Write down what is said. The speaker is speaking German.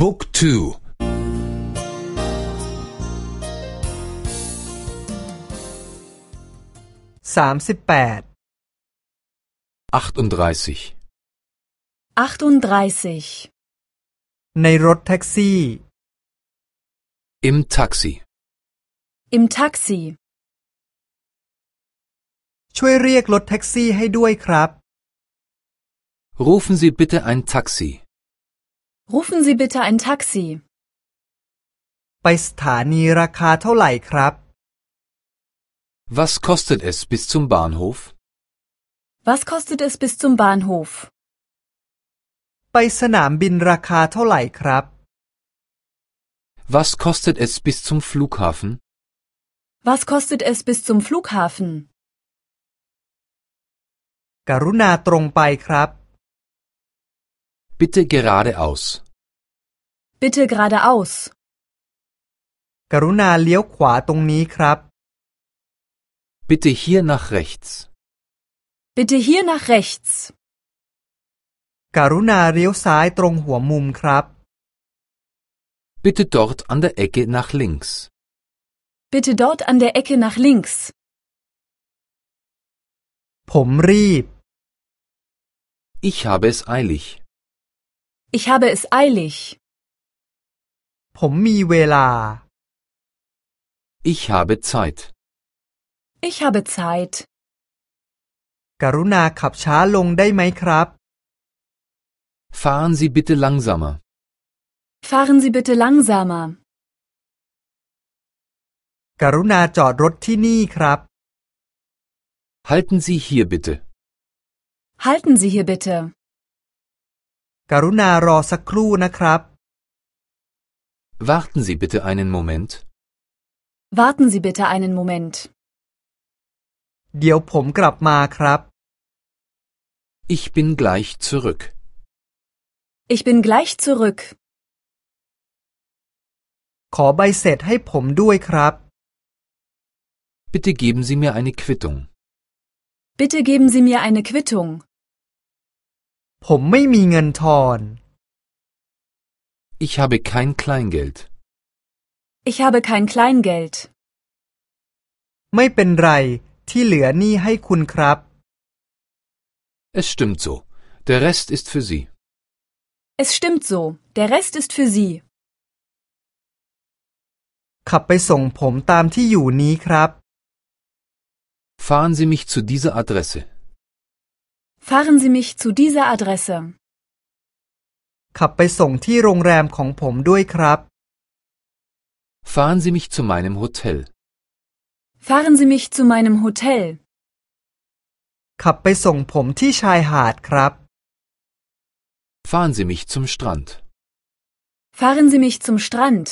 บุ๊กทู สามสิบแปด 38 38. ในรถแท็กซี่ im Taxi Im Taxi. ช่วยเรียกรถแท็กซี่ให้ด้วยครับ Rufen Sie bitte ein Taxi Rufen Sie bitte ein Taxi. ไปสถานีราคาเท่าไหร่ครับ Was kostet es bis zum Bahnhof? Was kostet es bis zum Bahnhof? ไปสนามบินราคาเท่าไหร่ครับ Was kostet es bis zum Flughafen? Was kostet es bis zum Flughafen? กรุณาตรงไปครับ Bitte geradeaus. Bitte geradeaus. กรุณาเลี้ยวขวาตรงนี้ครับ Bitte hier nach rechts. Bitte hier nach rechts. กรุณาเลี้ยวซ้ายตรงหัวมุมครับ Bitte dort an der Ecke nach links. Bitte dort an der Ecke nach links. ผมรีบ Ich habe es eilig. Ich habe es eilig. ผมมีเวลา Ich habe Zeit. Ich habe Zeit. กรุณาขับช้าลงได้ไหมครับ Fahren Sie bitte langsamer. Fahren Sie bitte langsamer. กรุณาจอดรถที่นี่ครับ Halten Sie hier bitte. Halten Sie hier bitte. กรุณารอสักครู่นะครับ Warten Sie bitte einen Moment. Warten Sie bitte einen Moment. เดี๋ยวผมกลับมาครับ Ich bin gleich zurück. Ich bin gleich zurück. ขอใบเสร็จให้ผมด้วยครับ Bitte geben Sie mir eine Quittung. Bitte geben Sie mir eine Quittung. ผมไม่มีเงินทอน Ich habe kein Kleingeld. Ich habe kein Kleingeld. ไม่เป็นไร ที่เหลือหนี่ให้คุณครับ Es stimmt so. Der Rest ist für Sie. Es stimmt so. Der Rest ist für Sie. ขับไปส่งผมตามที่อยู่นี้ครับ Fahren Sie mich zu dieser Adresse. Fahren Sie mich zu dieser Adresse. ขับไปส่งที่โรงแรมของผมด้วยครับ Fahren Sie mich zu meinem Hotel. Fahren Sie mich zu meinem Hotel. ขับไปส่งผมที่ชายหาดครับ Fahren Sie mich zum Strand. Fahren Sie mich zum Strand.